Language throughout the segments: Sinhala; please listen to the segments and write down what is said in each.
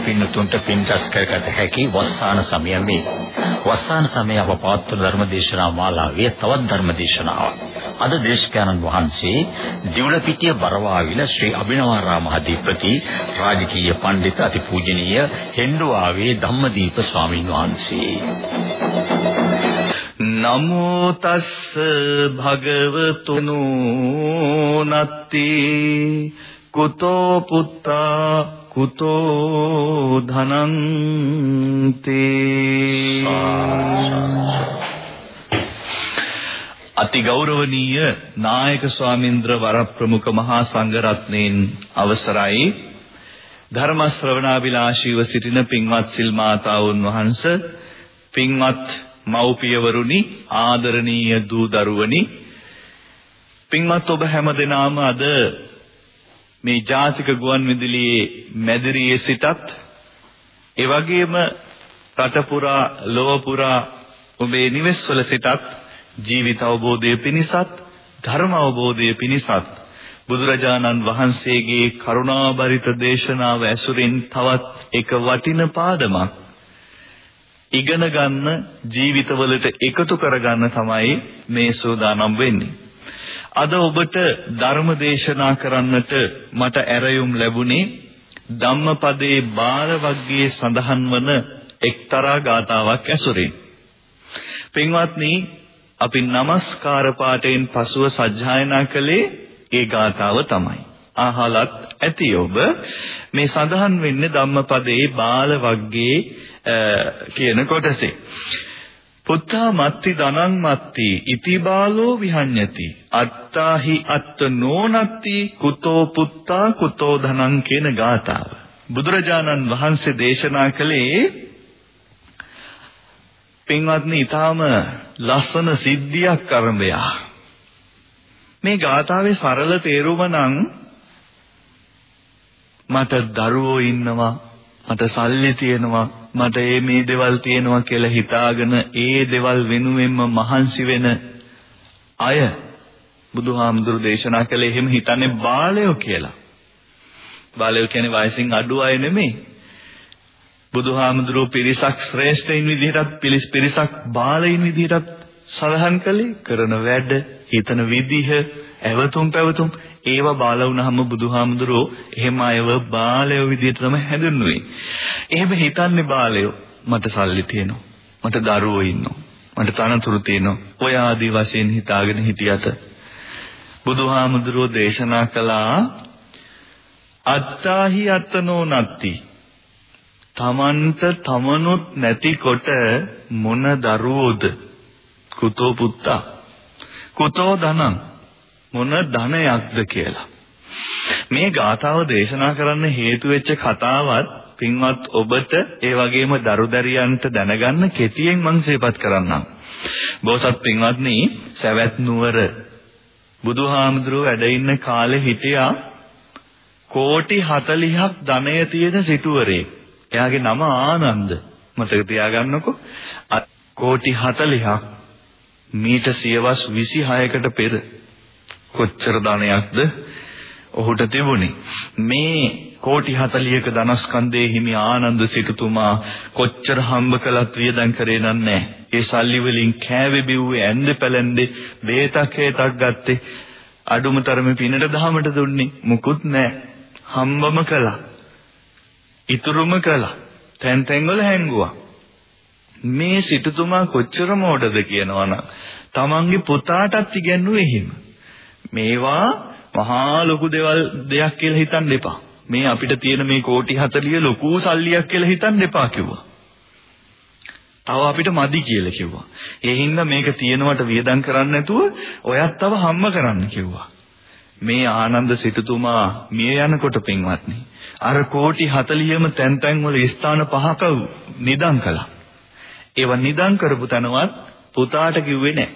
දීපින්නතුන්ට පින් රැස් කරගත හැකි වස්සාන සමය මේ. වස්සාන සමය අප පවත්වන ධර්මදේශනා මාලාවේ තවත් ධර්මදේශනාවක්. අද දේශකයන්න් වහන්සේ දිවුලපිටිය බරවාවිල ශ්‍රී අභිනවාරාම අධිපති රාජකීය පඬිත අතිපූජනීය හෙන්ඩුවාවේ ධම්මදීප ස්වාමින් වහන්සේ. නමෝ තස්ස භගවතුනු නත්ති කුතෝ පුත්තා කුතෝ ධනං තේ අති ගෞරවනීය නායක ස්වාමීන්ද්‍ර වරප්‍රමුඛ මහා සංඝරත්නයන් අවසරයි. ධර්ම ශ්‍රවණාබිලාෂීව සිටින පින්වත් සිල් මාතාවුන් වහන්ස පින්වත් මව්පියවරුනි ආදරණීය දූ දරුවනි පින්වත් ඔබ හැමදෙනාම අද මේ ජාතික ගුවන් විදුලියේ මැදිරියේ සිටත් ඒ වගේම රට පුරා ලොව පුරා ඔබේ නිවෙස්වල සිටත් ජීවිත අවබෝධය පිණිසත් ධර්ම අවබෝධය පිණිසත් බුදුරජාණන් වහන්සේගේ කරුණාබරිත දේශනාව ඇසුරින් තවත් එක වටින පාඩමක් ඉගෙන ගන්න ජීවිතවලට එකතු කරගන්න තමයි මේ සෝදානම් වෙන්නේ. අද ඔබට ධර්ම දේශනා කරන්නට මට ඇරයුම් ලැබුණේ ධම්මපදයේ බාල වර්ගයේ සඳහන් වන එක්තරා ගාතාවක් ඇසුරින්. පින්වත්නි අපි নমස්කාර පාඨයෙන් පසුව සජ්ජායනා කළේ ඒ ගාතාව තමයි. අහලත් ඇති ඔබ මේ සඳහන් වෙන්නේ ධම්මපදයේ බාල වර්ගයේ කියන කොටසේ. පුත්තා මත්ති ධනං මත්ති ඉති බාලෝ විහඤ්ඤති අත්තාහි අත්ත නෝනත්ති කුතෝ පුත්තා කුතෝ ධනං කියන ගාතාව බුදුරජාණන් වහන්සේ දේශනා කළේ පින්වත්නි ඊටාම ලස්සන සිද්ධියක් කරඹයා මේ ගාතාවේ සරල තේරුම නම් මට දරුවෝ ඉන්නවා මට සල්ලි තියෙනවා මට මේ මේ දේවල් තියෙනවා කියලා හිතාගෙන ඒ දේවල් වෙනුවෙන්ම මහන්සි වෙන අය බුදුහාමුදුරු දේශනා කළේ එහෙම හිතන්නේ බාලයෝ කියලා. බාලයෝ කියන්නේ වයසින් අඩු අය නෙමෙයි. බුදුහාමුදුරුවෝ පිරිසක් ශ්‍රේෂ්ඨයින් විදිහටත් පිළිස් පිරිසක් බාලයින් විදිහටත් සඳහන් කළේ කරන වැඩ, හිතන විදිහ, ඇවතුම් පැවතුම් ඒවා බාල වුණාම බුදුහාමුදුරෝ එහෙම අයව බාලයෝ විදිහට තමයි හැඳින්වුවේ. එහෙම හිතන්නේ බාලයෝ මට සල්ලි තියෙනවා. මට දරුවෝ ඉන්නවා. මට තනතුරු තියෙනවා. ඔය ආදී වශයෙන් හිතාගෙන හිටියට බුදුහාමුදුරෝ දේශනා කළා අත්තාහි අත්තනෝ නත්ති තමන්ට තමනුත් නැතිකොට මොන දරුවෝද කුතෝ පුත්තා කුතෝ ධනං මොන ධනයක්ද කියලා. මේ ගාථාව දේශනා කරන්න හේතු වෙච්ච කතාවත් පින්වත් ඔබට ඒ වගේම දරුදැරියන්ට දැනගන්න කෙටියෙන් මම සිහිපත් කරන්නම්. බෝසත් පින්වත්නි, සවැත් නුවර බුදුහාමුදුරුවෝ වැඩ ඉන්න කාලේ හිටියා කෝටි 40ක් ධනය තියෙන සිටුවරේ. එයාගේ නම ආනන්ද. මතක තියාගන්නකෝ. කෝටි 40ක් මීට සියවස් 26කට පෙර කොච්චර ධනයක්ද ඔහුට තිබුණේ මේ කෝටි 40ක ධනස්කන්ධයේ හිමි ආනන්ද සිටුතුමා කොච්චර හම්බ කළත් වියදම් කරේ නන්නේ. ඒ සල්ලි වලින් කෑවේ බිව්වේ ඇඳ පැලැන්දේ බේතක් හේතක් ගත්තේ. අඩුම තරමේ පිනට දහමට දුන්නේ මුකුත් නැහැ. හම්බම කළා. ඉතුරුම කළා. තැන් තැන් වල හැංගුවා. මේ සිටුතුමා කොච්චර මෝඩද කියනවනම් තමන්ගේ පුතාටත් ඉගැන්නුවේ එහෙම. මේවා මහා ලොකු දේවල් දෙයක් කියලා හිතන්න එපා. මේ අපිට තියෙන මේ කෝටි 40 ලොකු සල්ලියක් කියලා හිතන්න එපා කිව්වා. තව අපිට මදි කියලා කිව්වා. ඒ හින්දා මේක තියෙනවට වියදම් කරන්න නැතුව ඔයත් තව හම්ම කරන්න කිව්වා. මේ ආනන්ද සිටුතුමා මිය යනකොට පින්වත්නි අර කෝටි 40ම තැන් තැන් වල ස්ථාන පහක නිදන් කළා. ඒව නිදන් කරපු තැනවත් පුතාට කිව්වේ නැහැ.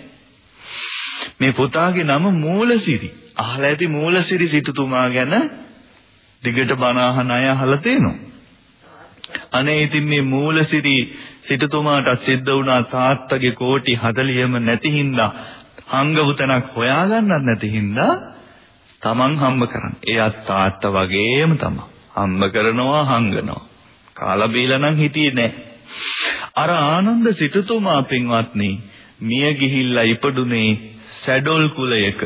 මේ පුතාගේ නම මූලසිරි. අහලා ඇති මූලසිරි සිටුතුමා ගැන දිගට බණ අහන අය අහලා තියෙනවා. අනේ ඉතින් මේ මූලසිරි සිටුතුමාට සිද්ධ වුණා තාත්තගේ කෝටි 40ම නැති හින්දා හංගපු තැනක් හොයාගන්නත් නැති හින්දා තමන් හම්බ කරන්නේ. එයාත් තාත්තා වගේම තමයි. හම්බ කරනවා හංගනවා. කාලා බීලා නම් හිටියේ නැහැ. අර ආනන්ද සිටුතුමා පින්වත්නි මිය ගිහිල්ලා ඉපදුනේ සැඩොල් කුලයක.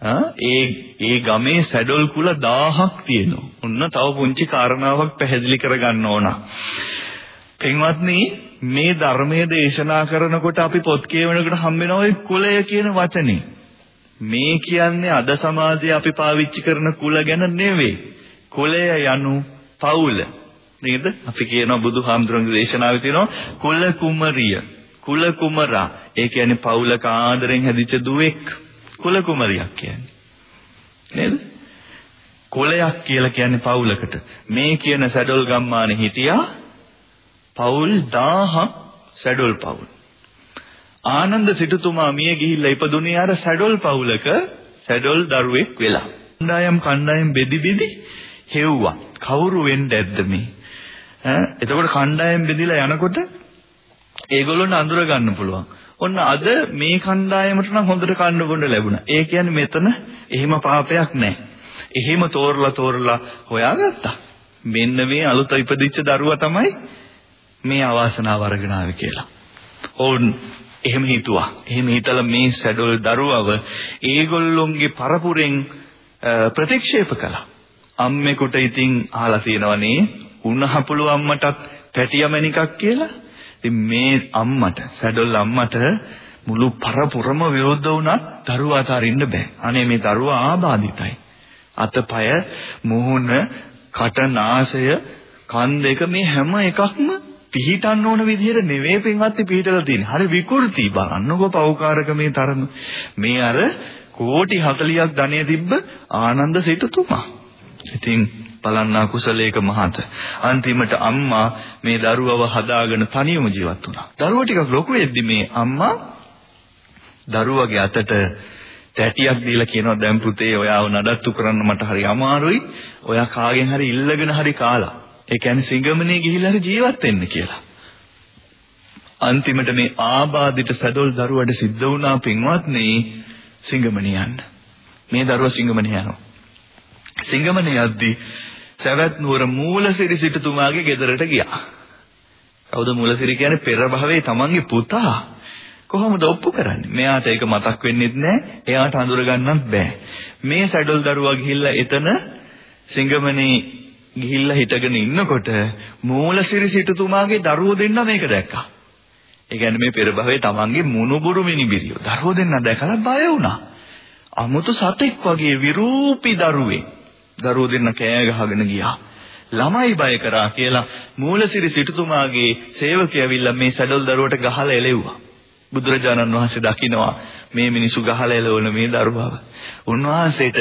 ඒ ඒ ගමේ සැඩොල් කුල 1000ක් තියෙනවා. ඔන්න තව පුංචි කාරණාවක් පැහැදිලි කරගන්න ඕන. පින්වත්නි මේ ධර්මයේ දේශනා කරනකොට අපි පොත් කියවනකොට හම්බෙනවා ওই කුලය කියන වචනේ. මේ කියන්නේ අද සමාජයේ අපි පාවිච්චි කරන කුල ගැන නෙවෙයි. කුලය යනු පවුල. නේද? අපි කියනවා බුදුහාමුදුරන්ගේ දේශනාවේ තියෙනවා කුල කුමරිය, කුල කුමරා. ඒ කියන්නේ පවුලක ආදරෙන් හැදිච්ච දුවෙක් කුල කුමරියක් කියන්නේ. නේද? කුලයක් කියලා කියන්නේ පවුලකට. මේ කියන සැඩොල් ගම්මානේ හිටියා පවුල් 1000ක් සැඩොල් පවුල්. ආනන්ද සිටුතුමා මිය ගිහිල්ලා ඉපදුනේ අර සැඩොල් පවුලක සැඩොල් දරුවෙක් වෙලා. කණ්ඩායම් කණ්ඩායම් බෙදි බෙදි හෙව්වා. කවුරු වෙන්න ඇද්ද මේ? ඈ එතකොට කණ්ඩායම් බෙදිලා යනකොට ඒගොල්ලොන්ට අඳුර ගන්න පුළුවන්. ඔන්න අද මේ කණ්ඩායමට නම් හොඳට කන්න බොන්න ලැබුණා. ඒ කියන්නේ මෙතන එහෙම පාපයක් නැහැ. එහෙම තෝරලා තෝරලා හොයාගත්තා. මෙන්න මේ අලුත ඉපදිච්ච දරුවා තමයි මේ අවාසනාව අරගෙන ආවේ කියලා. ඕන් එහෙම හිතුවා. එහෙම හිතලා මේ සැඩොල් දරුවව ඒගොල්ලොන්ගේ පරපුරෙන් ප්‍රතික්ෂේප කළා. අම්මෙකුට ඉතින් අහලා තියෙනවනේ උණහපුළු අම්මටත් පැටියමනිකක් කියලා. ඉතින් මේ අම්මට සැඩොල් අම්මට මුළු පරපුරම විරුද්ධ වුණත් දරුවා අතරින්න බෑ. අනේ මේ දරුවා ආබාධිතයි. අතපය, මුහුණ, කට, නාසය, කන් දෙක මේ හැම එකක්ම පිහිටන්න ඕන විදිහට නෙවෙයි පින්වත්නි පිහිටලා තියෙන්නේ. හරි විකෘති බලන්නකෝ පෞකාරක මේ තරම. මේ අර කෝටි 40ක් ධනෙ තිබ්බ ආනන්ද සිටුතුමා. ඉතින් බලන්නා කුසලයක මහත. අන්තිමට අම්මා මේ දරුවව හදාගෙන තනියම ජීවත් වුණා. දරුවා ටිකක් ලොකු වෙද්දි මේ අම්මා දරුවගේ අතට තැටියක් දීලා කියනවා දැන් පුතේ ඔයාව නඩත්තු කරන්න මට හරි අමාරුයි. ඔයා කාගෙන් හරි ඉල්ලගෙන හරි කාලා. ඒ කියන්නේ සිංගමනේ ගිහිල්ලා හරි ජීවත් වෙන්න කියලා. අන්තිමට මේ ආබාධිත සැදොල් දරුවට සිද්ධ වුණා පින්වත්නි සිංගමනේ යන්න. මේ දරුවා සිංගමනේ යනවා. සිංගමනේ යද්දී සවැත් නුවර මූලසිරි සිටුතුමාගේ ගෙදරට ගියා. කවුද මූලසිරි කියන්නේ පෙර භවයේ තමන්ගේ පුතා. කොහොමද ඔප්පු කරන්නේ? මෙයාට ඒක මතක් වෙන්නේ නැහැ. එයාට අඳුර ගන්නත් බෑ. මේ සැඩොල් දරුවා ගිහිල්ලා එතන සිංගමනේ ගිහිල්ලා හිටගෙන ඉන්නකොට මූලසිරි සිටුතුමාගේ දරුවෝ දෙන්න මේක දැක්කා. ඒ කියන්නේ මේ පෙර භවයේ තමන්ගේ මුණුබුරු මිනිබිරියෝ දරුවෝ දෙන්න දැකලා බය වුණා. අමුතු සතෙක් වගේ විරූපී දරුවෙක්. දරුවෝ දෙන්න කෑ ගහගෙන ගියා. ළමයි බය කරා කියලා මූලසිරි සිටුතුමාගේ සේවකයා ඇවිල්ලා මේ සැඩොල් දරුවට ගහලා එලෙව්වා. බුදුරජාණන් වහන්සේ දකිනවා මේ මිනිසු ගහලා එලවන මේ දරුවව. උන්වහන්සේට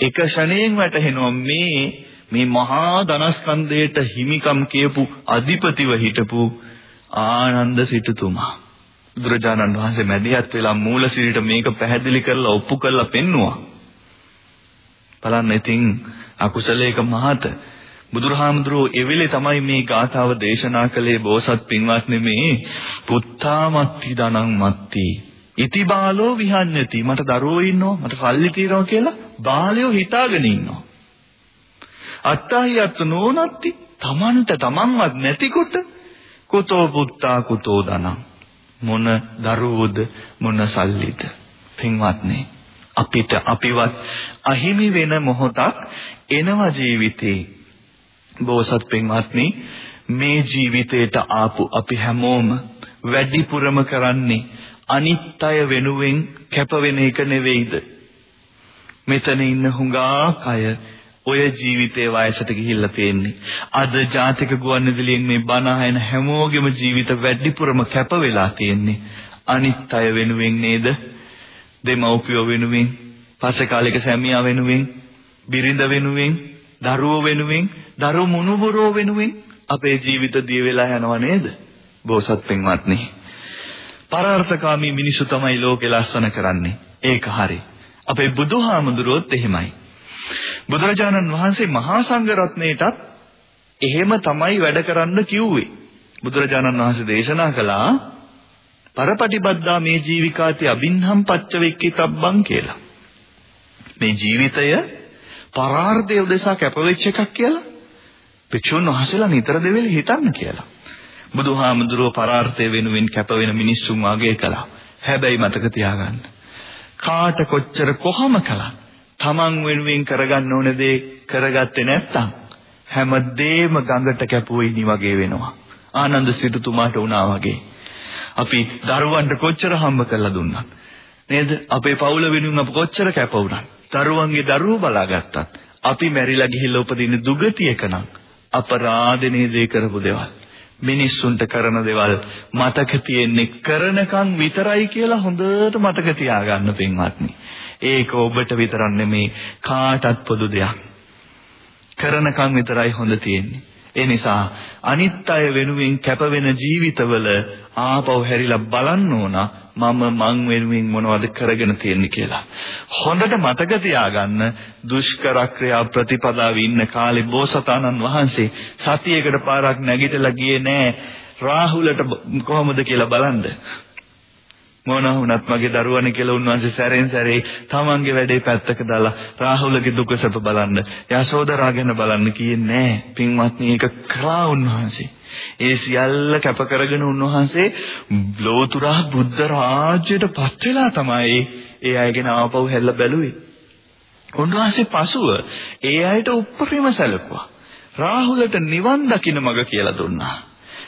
එක ෂණයෙන් වැටහෙනවා මේ මේ මහා ධනස්කන්ධයට හිමිකම් කියපු අධිපතිව හිටපු ආනන්ද සිටුතුමා බුදුරජාණන් වහන්සේ මැදිහත් වෙලා මූලසිරිට මේක පැහැදිලි කරලා ඔප්පු කරලා පෙන්නවා බලන්න ඉතින් අකුසලයක මහත. බුදුරහාමුදුරුවෝ එවෙලේ තමයි මේ ගාථාව දේශනා කළේ බෝසත් පින්වත්නි මේ පුත්තාමත්ති දනං මත්ති. ඉති බාලෝ විහඤ්ඤති. මට දරුවෝ ඉන්නවා මට සල්ලි තියෙනවා කියලා බාලයෝ හිතාගෙන ඉන්නවා. අත්තහියත් නෝනත්ති. තමන්ට තමන්වත් නැතිකොට කුතෝ පුත්තා කුතෝ දනං මොන දරුවෝද මොන සල්ලිද? පින්වත්නි අපිට අපිවත් අහිමි වෙන මොහොතක් එනවා ජීවිතේ බෝසත් පින්වත්නි මේ ජීවිතේට ආපු අපි හැමෝම වැඩිපුරම කරන්නේ අනිත්‍ය වෙනුවෙන් කැප වෙන එක නෙවෙයිද මෙතන ඉන්න හුඟා අය ඔය ජීවිතේ වයසට ගිහිල්ලා තියෙන්නේ. අද ජාතික ගුවන්විදුලියෙන් මේ බණ අහන හැමෝගෙම ජීවිත වැඩිපුරම කැප වෙලා තියෙන්නේ. අනිත් අය වෙනුවෙන් නේද? දෙමව්පියෝ වෙනුවෙන්, පසකාලික සැමියා වෙනුවෙන්, බිරිඳ වෙනුවෙන්, දරුවෝ වෙනුවෙන්, දරු මුණුබුරෝ වෙනුවෙන් අපේ ජීවිත දිය වෙලා යනවා නේද? බෝසත් පින්වත්නි. පරාර්ථකාමී මිනිස්සු තමයි ලෝකේ ලස්සන කරන්නේ. ඒක හරි. අපේ බුදුහාමුදුරුවොත් එහෙමයි. බුදුරජාණන් වහන්සේ මහා සංඝ රත්නයටත් එහෙම තමයි වැඩ කරන්න කිව්වේ. බුදුරජාණන් වහන්සේ දේශනා කළා පරපටිබද්දා මේ ජීවිකාති අබින්හම් පච්ච වෙක්කිතබ්බං කියලා. මේ ජීවිතය පරාර්ථය උදෙසා කැපවෙච්ච එකක් කියලා භික්ෂුන් වහන්සේලා නිතර දෙවෙලි හිතන්න කියලා. බුදුහාමුදුරුව පරාර්ථය වෙනුවෙන් කැප වෙන මිනිස්සුන් වාගේ කළා. හැබැයි මතක තියාගන්න. කාට කොච්චර කොහොම කළා තමන් වෙනුවෙන් කරගන්න ඕන දේ කරගත්තේ නැත්තම් හැමදේම ගඟට කැපුවෙයිනි වගේ වෙනවා. ආනන්ද සිටුතුමාට වුණා වගේ. අපි දරුවන්ට කොච්චර හම්බ කරලා දුන්නත් නේද? අපේ පවුල වෙනුවෙන් අප කොච්චර කැප වුණත් දරුවන්ගේ දරුවෝ බලාගත්තත් අපි මැරිලා ගිහිල්ලා උපදින දුගතියක නම් අපරාධනේ දේ කරපු දේවල්. මිනිස්සුන්ට කරන දේවල් මතක තියෙන්නේ කරනකම් විතරයි කියලා හොඳට මතක තියාගන්න පින්වත්නි. ඒක ඔබට විතරක් නෙමේ කාටත් පොදු දෙයක්. කරනකම් විතරයි හොඳ තියෙන්නේ. ඒ නිසා අනිත් අය වෙනුවෙන් කැපවෙන ජීවිතවල ආපහු හැරිලා බලන්න ඕන මම මං වෙනුවෙන් මොනවද කරගෙන තියෙන්නේ කියලා. හොඳට මතක තියාගන්න දුෂ්කර ක්‍රියා ප්‍රතිපදාවේ ඉන්න කාලේ බෝසතාණන් වහන්සේ සතියකට පාරක් නැගිටලා ගියේ නෑ රාහුලට කොහොමද කියලා බලන්න. මොනවා වුණත් මගේ දරුවනේ කියලා උන්වහන්සේ සැරෙන් සැරේ තමන්ගේ වැඩේ පැත්තක දාලා රාහුලගේ දුක සැප බලන්න යශෝදරා ගැන බලන්න කියන්නේ නැහැ පින්වත්නි ඒක කරා උන්වහන්සේ. ඒ සියල්ල කැප කරගෙන උන්වහන්සේ ලෝතුරා බුද්ධ රාජ්‍යයට පත් වෙලා තමයි ඒ අයගෙන ආපහු හැල්ල බැලුවේ. උන්වහන්සේ පසුව ඒ අයට උපරිම සැලකුවා. රාහුලට නිවන් දකින්න මඟ කියලා දුන්නා.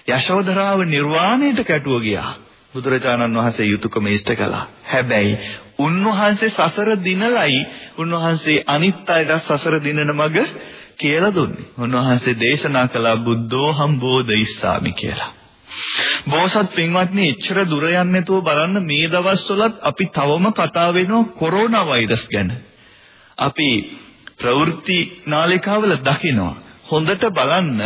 යශෝදරාව නිර්වාණයට කැටුව ගියා. බුදුරජාණන් වහන්සේ යුතුයකම ඉෂ්ට කළා. හැබැයි උන්වහන්සේ සසර දිනලයි උන්වහන්සේ අනිත් අයට සසර දිනන මඟ කියලා දුන්නේ. උන්වහන්සේ දේශනා කළා බුද්ධෝහම් බෝධිස්සාමි කියලා. බෝසත් පින්වත්නි එච්චර දුර යන්නේ නැතුව බලන්න මේ දවස්වලත් අපි තවම කතා වෙනවා කොරෝනා වෛරස් ගැන. අපි ප්‍රවෘත්ති නාලිකාවල දකිනවා. හොඳට බලන්න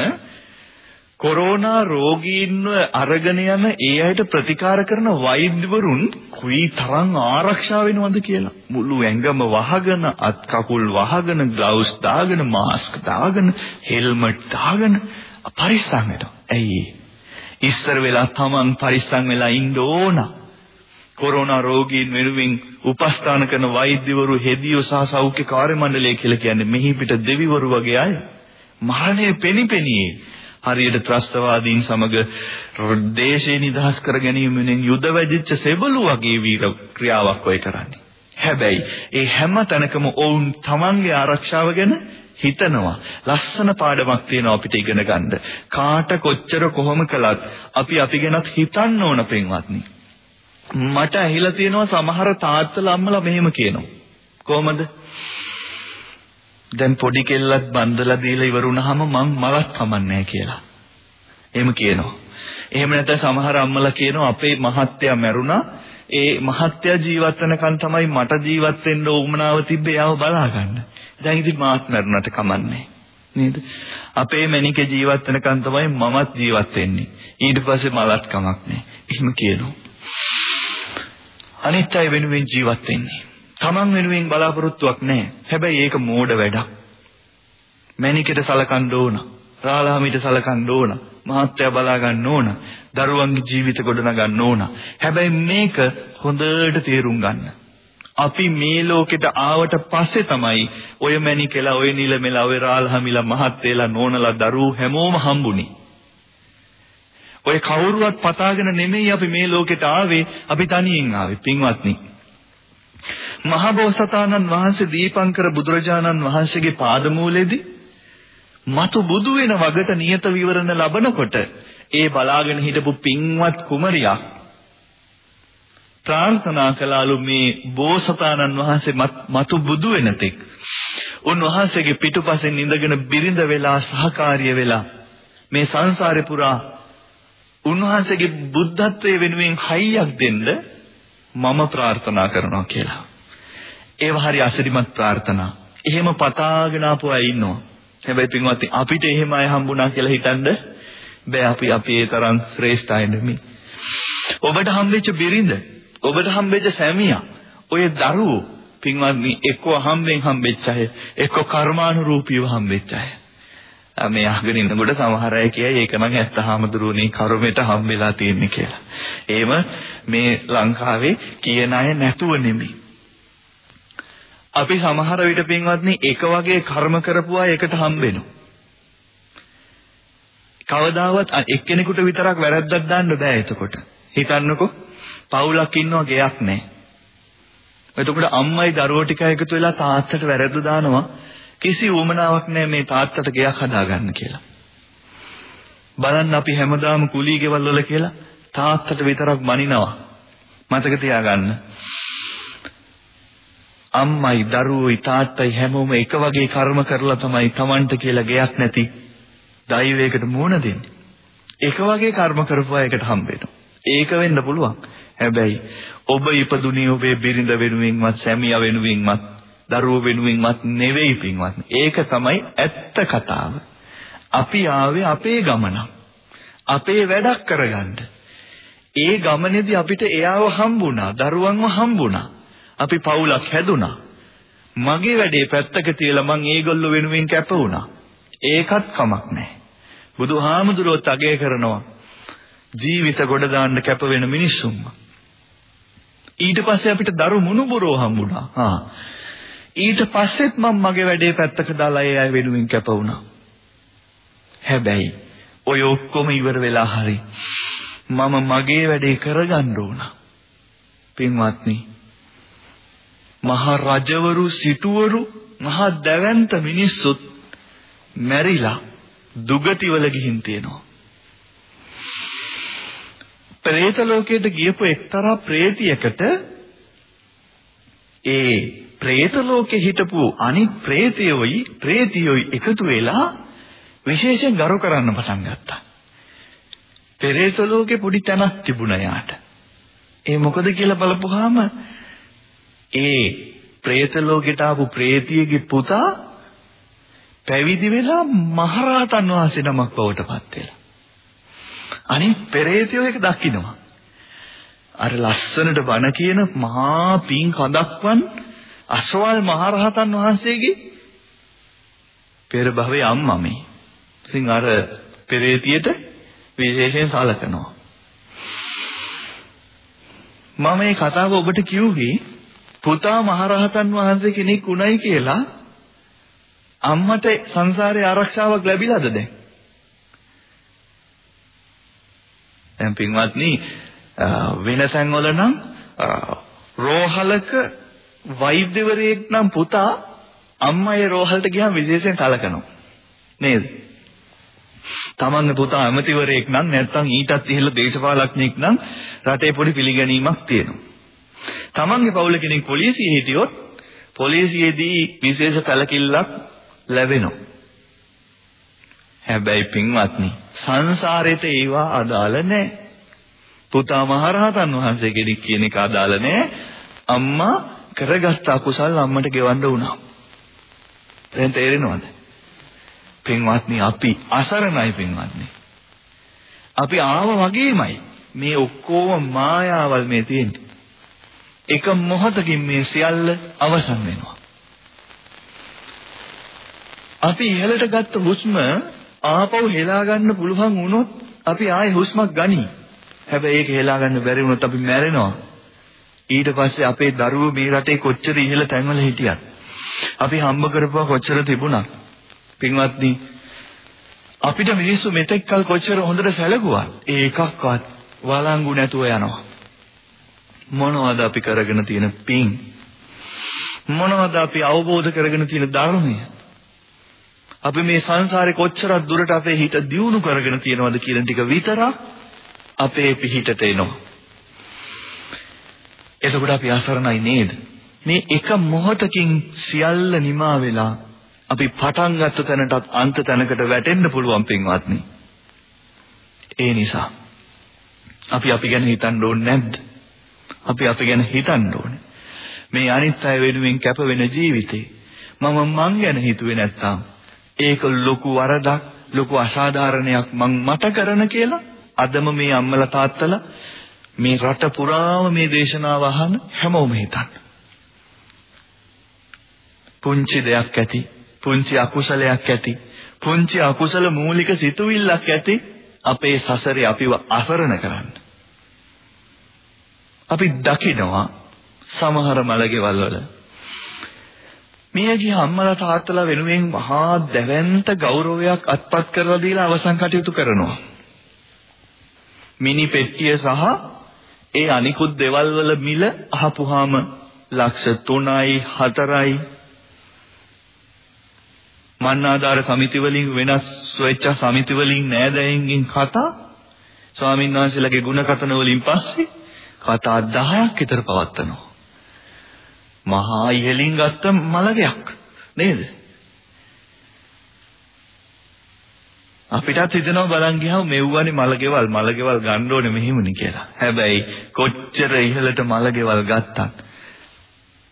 කොරෝනා රෝගීන්ව අරගෙන යන ඒ අයට ප්‍රතිකාර කරන වෛද්‍යවරුන් කුයි තරම් ආරක්ෂා වෙනවද කියලා. මුළු ඇඟම වහගෙන අත් කකුල් වහගෙන ග්ලව්ස් දාගෙන මාස්ක් දාගෙන හෙල්මට් දාගෙන පරිස්සම් වෙනවා. ඇයි ඉස්සර වෙලා Taman පරිස්සම් වෙලා ඉන්න ඕන. කොරෝනා රෝගීන් වෙනුවෙන් උපස්ථාන කරන වෛද්‍යවරු හෙදියෝ සහ සෞඛ්‍ය කාර්ය මණ්ඩලය කියලා කියන්නේ මෙහි පිට දෙවිවරු වගේ අය. මරණය පෙනිපෙනියේ හරියට ත්‍රස්තවාදීන් සමග දේශේ නිදහස් කර ගැනීමෙන් යුද වැදිච්ච සෙබළු වගේ වීර ක්‍රියාවක් ඔය කරන්නේ. හැබැයි ඒ හැම තැනකම ඔවුන් තමන්ගේ ආරක්ෂාව ගැන හිතනවා. ලස්සන පාඩමක් තියෙනවා අපිට ඉගෙන ගන්න. කාට කොච්චර කොහොම කළත් අපි අපි ගැනත් හිතන්න ඕන පින්වත්නි. මට ඇහිලා තියෙනවා සමහර තාත්තලා අම්මලා මෙහෙම කියනවා. කොහොමද? දැන් පොඩි කෙල්ලක් බන්දලා දීලා ඉවර වුණාම මං මලක් කමන්නේ කියලා. එහෙම කියනවා. එහෙම නැත්නම් සමහර අම්මලා කියනවා අපේ මහත්තයා මැරුණා ඒ මහත්තයා ජීවත් වෙනකන් තමයි මට ජීවත් වෙන්න උවමනාව තිබ්බේ යාව බලා ගන්න. දැන් ඉතින් මාත් මැරුණාට කමන්නේ. නේද? අපේ මැනිකේ ජීවත් වෙනකන් තමයි මමත් ජීවත් වෙන්නේ. ඊට පස්සේ මලත් කමක් නැහැ. එහෙම කියනවා. අනිත් අය වෙනුවෙන් ජීවත් වෙන්නේ. Taman වෙනුවෙන් බලාපොරොත්තුවක් නැහැ. හැබැයි ඒක මෝඩ වැඩක්. මැනිකට සලකන්න ඕන. රාලහාමිට සලකන්න ඕන. මහත්ය බලා ගන්න ඕන. දරුවන්ගේ ජීවිත ගොඩනගන්න ඕන. හැබැයි මේක හොඳට තේරුම් ගන්න. අපි මේ ලෝකෙට ආවට පස්සේ තමයි ඔය මැනිකලා ඔය නිලමෙලා ඔය රාලහාමිලා මහත්යලා නෝනලා දරුවෝ හැමෝම හම්බුනේ. ඔය කවුරුවත් පතාගෙන නෙමෙයි අපි මේ ලෝකෙට ආවේ අපි තනියෙන් ආවේ පින්වත්නි. මහබෝසතාණන් වහන්සේ දීපංකර බුදුරජාණන් වහන්සේගේ පාදමූලෙදී මතු බුදු වෙන වගට නියත විවරණ ලබනකොට ඒ බලාගෙන හිටපු පින්වත් කුමරියක් ප්‍රාර්ථනා කළාලු මේ බෝසතාණන් වහන්සේ මතු බුදු වෙන තෙක් උන්වහන්සේගේ පිටුපසෙන් ඉඳගෙන බිරිඳ වෙලා සහකාරිය වෙලා මේ සංසාරේ පුරා උන්වහන්සේගේ බුද්ධත්වයේ වෙනුවෙන් හයියක් දෙන්න මම ප්‍රාර්ථනා කරනවා කියලා. ඒව හරි අසිරිමත් ප්‍රාර්ථනා. එහෙම පතාගෙන ආපු අය ඉන්නවා. හැබැයි පින්වත්නි අපිට එහෙම අය හම්බුණා කියලා හිතන්න බෑ අපි අපි ඒ තරම් ශ්‍රේෂ්ඨ අය නෙමෙයි. ඔබට හම්බෙච්ච බිරිඳ, ඔබට හම්බෙච්ච සැමියා, ඔය දරුවෝ පින්වත්නි එක්ක හම්බෙන් හම්බෙච්ච අය, එක්ක කර්මානුරූපීව හම්බෙච්ච අය. මේ අහගෙන ඉන්නකොට සමහර අය කියයි ඒක නම් ඇත්තහමදුරුවනේ කර්මයට හම්බෙලා තියෙන්නේ කියලා. එහෙම මේ ලංකාවේ කියන අය නැතුව නෙමෙයි. අපි සමහර විට පින්වත්නි එක වගේ කර්ම කරපු අය එකට හම්බෙනවා. කවදාවත් එක්කෙනෙකුට විතරක් වැරද්දක් දාන්න බෑ එතකොට. හිතන්නකෝ පවුලක් ඉන්නවා ගෙයක් නැහැ. එතකොට අම්මයි දරුවෝ ටික එකතු වෙලා තාත්තට වැරද්ද දානවා කිසි උවමනාවක් නැහැ මේ තාත්තට ගෙයක් හදාගන්න කියලා. බලන්න අපි හැමදාම කුලී ගෙවල් වල කියලා තාත්තට විතරක් මනිනවා. මතක තියාගන්න. අම්මයි දරුවෝයි තාත්තයි හැමෝම එක වගේ කර්ම කරලා තමයි Tamanට කියලා ගෙයක් නැති දෛවයකට මුහුණ දෙන්නේ. එක වගේ කර්ම කරපු අයකට හම්බෙනවා. ඒක වෙන්න පුළුවන්. හැබැයි ඔබ ඉපදුනේ ඔබේ බිරිඳ වෙනුවෙන්වත් සැමියා වෙනුවෙන්වත් දරුවෝ වෙනුවෙන්වත් නෙවෙයි පින්වත්. ඒක තමයි ඇත්ත කතාව. අපි ආවේ අපේ ගමන. අපේ වැඩක් කරගන්න. ඒ ගමනේදී අපිට එයාව හම්බුණා, දරුවන්ව හම්බුණා. අපි පවුලක් හැදුනා. මගේ වැඩේ පැත්තක තියලා මං ඒගොල්ලෝ වෙනුවෙන් කැප වුණා. ඒකත් කමක් නැහැ. බුදුහාමුදුරුවෝ අගය කරනවා ජීවිත ගොඩ දාන්න කැප වෙන මිනිස්සුන්ව. ඊට පස්සේ අපිට දරු මුණුබුරෝ හම්බුණා. හා. ඊට පස්සෙත් මම මගේ වැඩේ පැත්තක දාලා ඒ අය වෙනුවෙන් කැප වුණා. හැබැයි ඔය ඔක්කොම ඉවර වෙලා හරි මම මගේ වැඩේ කරගන්න ඕන. පින්වත්නි මහා රජවරු සිටුවරු මහා දැවැන්ත මිනිස්සුත් මැරිලා දුගතිවල ගිහින් තියෙනවා. പ്രേත ලෝකයට ගියපු එක්තරා പ്രേතියකට ඒ പ്രേත ලෝකේ හිටපු අනිත් പ്രേතයෝයි പ്രേතියෝයි එකතු වෙලා විශේෂ ගරු කරන්න පටන් ගත්තා. പ്രേත ලෝකේ පොඩි තැනක් තිබුණා යාට. ඒ මොකද කියලා බලපුවාම ඒ പ്രേත ලෝකෙට ආපු പ്രേතියගේ පුතා පැවිදි වෙලා මහරහතන් වහන්සේ නමක් බවට පත් වෙලා. අනිත් പ്രേතයෝ එක දකින්නවා. අර ලස්සනට බණ කියන මහා පිං කඳක්වන් අසවල් මහරහතන් වහන්සේගේ පෙර භවයේ අම්මා මේ. ඉතින් අර පෙරේතියට විශේෂයෙන් සලකනවා. මම මේ කතාව ඔබට කිව්වේ පුතා මහරහතන් වහන්සේ කෙනෙක් උණයි කියලා අම්මට සංසාරේ ආරක්ෂාවක් ලැබිලාද දැන්? දැන් පින්වත්නි වෙන තැන්වල නම් රෝහලක වෛද්‍යවරයෙක් නම් පුතා අම්මයි රෝහලට ගියාම විශේෂයෙන් කලකනවා නේද? තමන්ගේ පුතා ඇමතිවරයෙක් නම් නැත්නම් ඊටත් ඉහළ දේශපාලඥයෙක් නම් රටේ පොඩි පිළිගැනීමක් තියෙනවා. තමන්ගේ පවුල කෙනෙක් පොලිසියේ හිටියොත් පොලිසියේදී විශේෂ කලකිල්ලක් ලැබෙනවා. හැබැයි පින්වත්නි සංසාරේට ඒවා අදාළ නැහැ. පුතා මහරහතන් වහන්සේ කෙනෙක් කියන එක අදාළ නැහැ. අම්මා කරගත්ත අකුසල් අම්මට ගෙවන්න වුණා. දැන් තේරෙනවද? පින්වත්නි අපි අසරණයි පින්වත්නි. අපි ආව වගේමයි මේ ඔක්කොම මායාවල් මේ තියෙන්නේ. එක මොහොතකින් මේ සියල්ල අවසන් වෙනවා. අපි ඉහළට ගත්ත හුස්ම ආපහු හෙලා ගන්න පුළුවන් වුණොත් අපි ආයේ හුස්මක් ගනි. හැබැයි ඒක හෙලා ගන්න බැරි වුණොත් අපි මැරෙනවා. ඊට පස්සේ අපේ දරුවෝ මේ රටේ කොච්චර ඉහළ තැන්වල හිටියත් අපි හම්බ කරපුවා කොච්චර තිබුණා. පින්වත්නි අපිට මිනිස්සු මෙතෙක් කල කොච්චර හොඳට සැලකුවා. ඒකක්වත් වළංගු නැතුව යනවා. මොනවද අපි කරගෙන තියෙන පින්? මොනවද අපි අවබෝධ කරගෙන තියෙන ධර්මය? අපි මේ සංසාරේ කොච්චරක් දුරට අපේ හිත දියුණු කරගෙන තියෙනවද කියන ටික විතරක් අපේ පිහිටට එනවා. එතකොට අපි අසරණයි නේද? මේ එක මොහොතකින් සියල්ල නිමා වෙලා අපි පටන් ගත්ත තැනටත් අන්ත තැනකට වැටෙන්න පුළුවන් පින්වත්නි. ඒ නිසා අපි අපි ගැන හිතන්න ඕනේ නැද්ද? අපි අපි ගැන හිතන්න ඕනේ. මේ අනිත් අය වෙනුවෙන් කැප වෙන ජීවිතේ මම මං ගැන හිතුවේ නැත්තම් ඒක ලොකු වරදක් ලොකු අසාධාරණයක් මං මට කරන කියලා අදම මේ අම්මලා තාත්තලා මේ රට පුරාම මේ දේශනාව අහන හැමෝම හිතන්න. පුංචි දෙයක් ඇති, පුංචි අකුසලයක් ඇති, පුංචි අකුසල මූලික සිතුවිල්ලක් ඇති අපේ සසරේ අපිව අසරණ කරන්න. අපි දකිනවා සමහර මලකෙවල් වල මියගිය අම්මලා තාත්තලා වෙනුවෙන් මහා දැවැන්ත ගෞරවයක් අත්පත් කරලා දීලා අවසන් කටයුතු කරනවා. මිනි පෙට්ටිය සහ ඒ අනිකුත් දේවල් වල මිල අහපුවාම ලක්ෂ 3යි 4යි මන්නාදාර සමිති වලින් වෙනස් ස්වේච්ඡා සමිති වලින් නෑදෑයින්ගෙන් කතා ස්වාමීන් වහන්සේලාගේ ಗುಣ කතන වලින් පස්සේ කතා 10ක් විතර පවත්වනවා. මහා ඉහලින් ගත්ත මලගයක් නේද? අපිටත් හිතෙනවා බලන් ගියාම මෙව්වනේ මලගෙවල් මලගෙවල් ගන්න ඕනේ මෙහෙමනි කියලා. හැබැයි කොච්චර ඉහළට මලගෙවල් ගත්තත්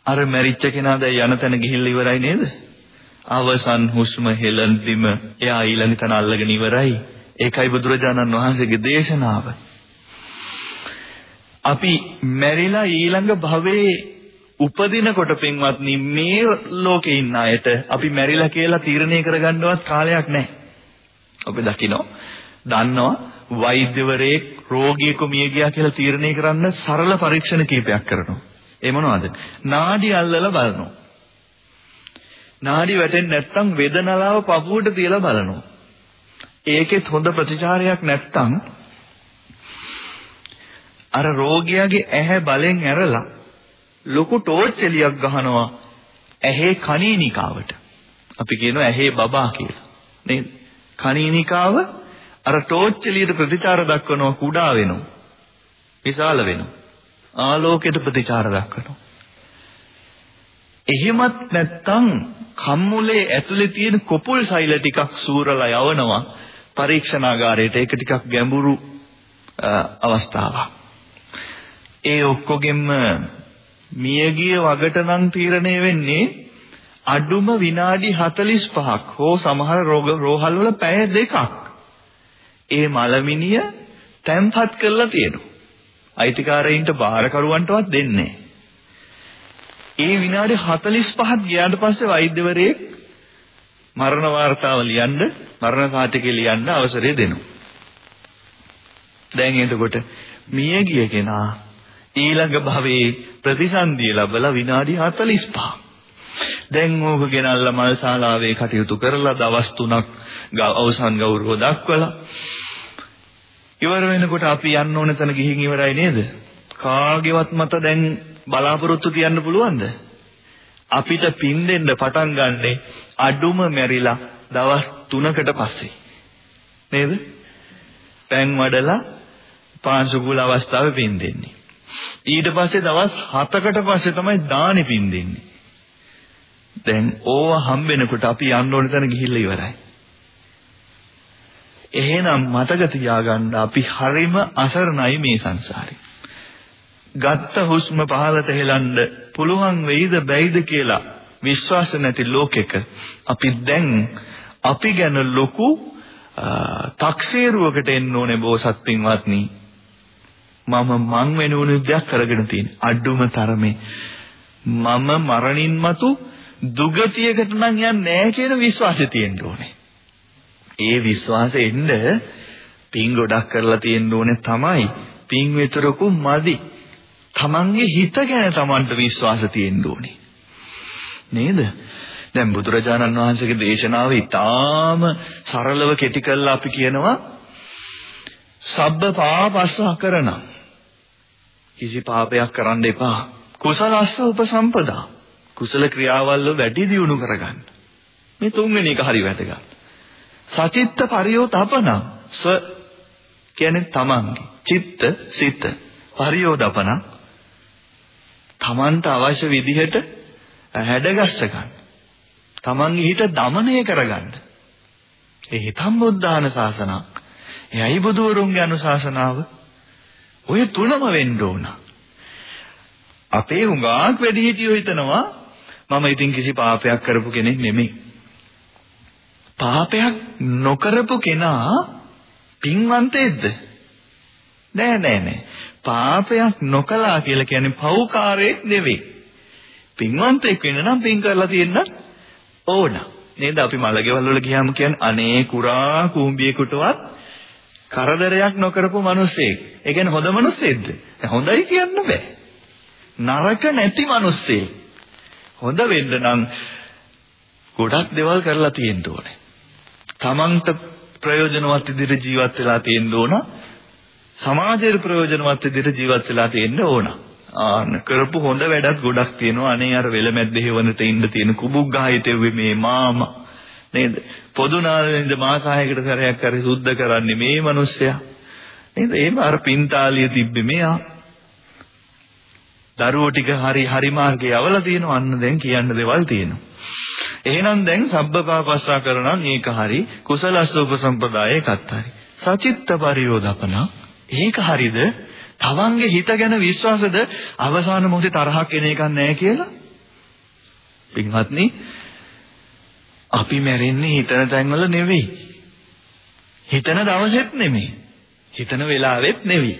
අර මැරිච්ච කෙනා දැන් යන තැන ගිහිල්ලා ඉවරයි නේද? අවසන් හුස්ම හෙළන බිම එයා ඊළඟ තැන අල්ලගෙන ඉවරයි. ඒකයි බුදුරජාණන් වහන්සේගේ දේශනාව. අපි මැරිලා ඊළඟ භවයේ උපදිනකොට පින්වත්නි මේ ලෝකේ ඉන්න අයට අපි මැරිලා කියලා තීරණය කරගන්නවත් කාලයක් නැහැ. ඔබ දකිනවා දන්නවා වෛද්‍යවරයෙක් රෝගියෙකු මිය ගියා කියලා තීරණය කරන්න සරල පරීක්ෂණ කීපයක් කරනවා. ඒ මොනවද? නාඩි අල්ලලා බලනවා. නාඩි වැටෙන්නේ නැත්නම් වේදනාව පපුවට තියලා බලනවා. ඒකෙත් හොඳ ප්‍රතිචාරයක් නැත්නම් අර රෝගියාගේ ඇහැ බලෙන් ඇරලා ලොකු ටෝච් එලියක් ගහනවා ඇහි කණීනිකාවට. අපි කියනවා ඇහි බබා කියලා. නේද? කණීනිකාව අර ටෝච් එළියට ප්‍රතිචාර දක්වනවා කුඩා වෙනවා. විශාල වෙනවා. ආලෝකයට ප්‍රතිචාර දක්වනවා. එහෙමත් නැත්නම් කම්මුලේ ඇතුලේ තියෙන කොපුල් සෛල ටිකක් සූරලා යවනවා පරීක්ෂණාගාරයට. ඒක ටිකක් ගැඹුරු අවස්ථාවක්. ඒ ඔක්කොගෙම මියගිය වගට නම් තීරණය වෙන්නේ අඩුම විනාඩි 45ක් හෝ සමහර රෝග රෝහල් වල පැය දෙකක්. ඒ මලමිනිය තැම්පත් කරලා තියෙනවා. අයිතිකාරයින්ට බාරකරුවන්ටවත් දෙන්නේ ඒ විනාඩි 45ක් ගියාට පස්සේ වෛද්‍යවරයෙක් මරණ වාර්තාව ලියන්න මරණ සාතිකය ලියන්න අවසරය දෙනවා. දැන් එතකොට මිය ගිය කෙනා ඊළඟ භවයේ ප්‍රතිසන්දිය ලැබලා විනාඩි 45ක්. දැන් ඕක ගෙනල්ලා මල් ශාලාවේ කටයුතු කරලා දවස් 3ක් අවසන් ගෞරව දක්වලා ඉවර වෙනකොට අපි යන්න ඕන තැන ගිහින් ඉවරයි නේද? කාගේවත් මත දැන් බලාපොරොත්තු තියන්න පුළුවන්ද? අපිට පින් දෙන්න පටන් ගන්නෙ අඩුම මැරිලා දවස් 3කට පස්සේ. නේද? පෑන් වඩලා පාංශුකුල අවස්ථාවේ පින් දෙන්නේ. ඊට පස්සේ දවස් 7කට පස්සේ තමයි දානි පින් දෙන්නේ. දැන් ඕව හම්බෙනකොට අපි යන්න ඕන තැන ගිහිල්ලා ඉවරයි. එහෙනම් මතක තියාගන්න අපි හරිම අසරණයි මේ සංසාරේ. ගත්ත හුස්ම පහළට හෙලන්න පුළුවන් වෙයිද බැයිද කියලා විශ්වාස නැති ලෝකෙක අපි දැන් අපි ගැන ලොකු තක්සේරුවකට එන්න ඕනේ බෝසත් පින්වත්නි. මම මං වෙනුවන දෙයක් කරගෙන තියෙන අඩුම තරමේ මම මරණින් මතු දුගතියකට නම් යන්නේ නැහැ කියන විශ්වාසය තියෙන්න ඕනේ. ඒ විශ්වාසෙ එන්න පින් ගොඩක් කරලා තියෙන්න ඕනේ තමයි. පින් විතරකු මදි. තමන්ගේ හිත ගැන තමන්ට විශ්වාස තියෙන්න ඕනේ. නේද? දැන් බුදුරජාණන් වහන්සේගේ දේශනාව ඉතාම සරලව කෙටි කරලා අපි කියනවා සබ්බ පාපස්ස කරන කිසි පාපයක් කරන්න එපා. කුසලස්ස උපසම්පදා. කුසල ක්‍රියාවල් වැඩි දියුණු කරගන්න. මේ තුන්වෙනි එක හරි වැදගත්. සචිත්ත පරියෝතපන ස්ව කියන්නේ තමන්ගේ චිත්ත සිත පරියෝතපන තමන්ට අවශ්‍ය විදිහට හැඩගස්ස ගන්න. තමන්ගේ හිත দমনය කරගන්න. ඒ හිතම් බුද්ධාන ශාසනක්. එයයි බුදුරුන්ගේ අනුශාසනාව. ඔය තුනම වෙන්න ඕන. අපේ හුඟක් වැඩිහිටියෝ හිතනවා මම ඉතින් කිසි පාපයක් කරපු කෙනෙක් නෙමෙයි. පාපයක් නොකරපු කෙනා පින්වන්තයෙක්ද? නෑ නෑ නෑ. පාපයක් නොකලා කියලා කියන්නේ පව්කාරයෙක් නෙවෙයි. පින්වන්තයෙක් වෙන්න නම් පින් කරලා තියෙන්න ඕන. නේද? අපි මලගෙවල් වල ගියාම කියන්නේ අනේ කුරා කුඹියෙකුටවත් කරදරයක් නොකරපු මිනිස්සෙක්. ඒ කියන්නේ හොඳ මිනිස්සෙක්ද? හොඳයි කියන්න බෑ. නරක නැති මිනිස්සෙක්. හොඳ වෙන්න නම් ගොඩක් දේවල් කරලා තියෙන්න ඕනේ. තමන්ට ප්‍රයෝජනවත් විදිහට ජීවත් වෙලා තියෙන්න ඕන. සමාජයට ප්‍රයෝජනවත් විදිහට ජීවත් වෙලා තියෙන්න ඕන. ආන්න කරපු හොඳ වැඩක් ගොඩක් තියෙනවා. අනේ අර වෙලමැද්ද හේවනට ඉන්න තියෙන කුබුක් ගහයිතෙව්වේ මේ මාමා නේද? පොදු නාලෙන්ද මාස 6කට සැරයක් හරි සුද්ධ කරන්නේ මේ මිනිස්සයා. නේද? එහෙම අර පින්තාලිය තිබ්බේ මෙයා. දරුවෝ ටික හරි හරි මාර්ගේ යවලා තියෙනවා. අන්න දැන් කියන්න දේවල් තියෙනවා. එහෙනම් දැන් සබ්බපාපස්සා කරනම් මේක හරි කුසලස්ස උපසම්පදායකත් හරි. සචිත්ත පරියෝදපන ඒක හරිද? තවන්ගේ හිත ගැන විශ්වාසද අවසාන මොහොතේ තරහක් එන එකක් නැහැ කියලා? පින්වත්නි අපි මැරෙන්නේ හිතන තැන්වල නෙවෙයි. හිතන දවසෙත් නෙමෙයි. හිතන වෙලාවෙත් නෙවෙයි.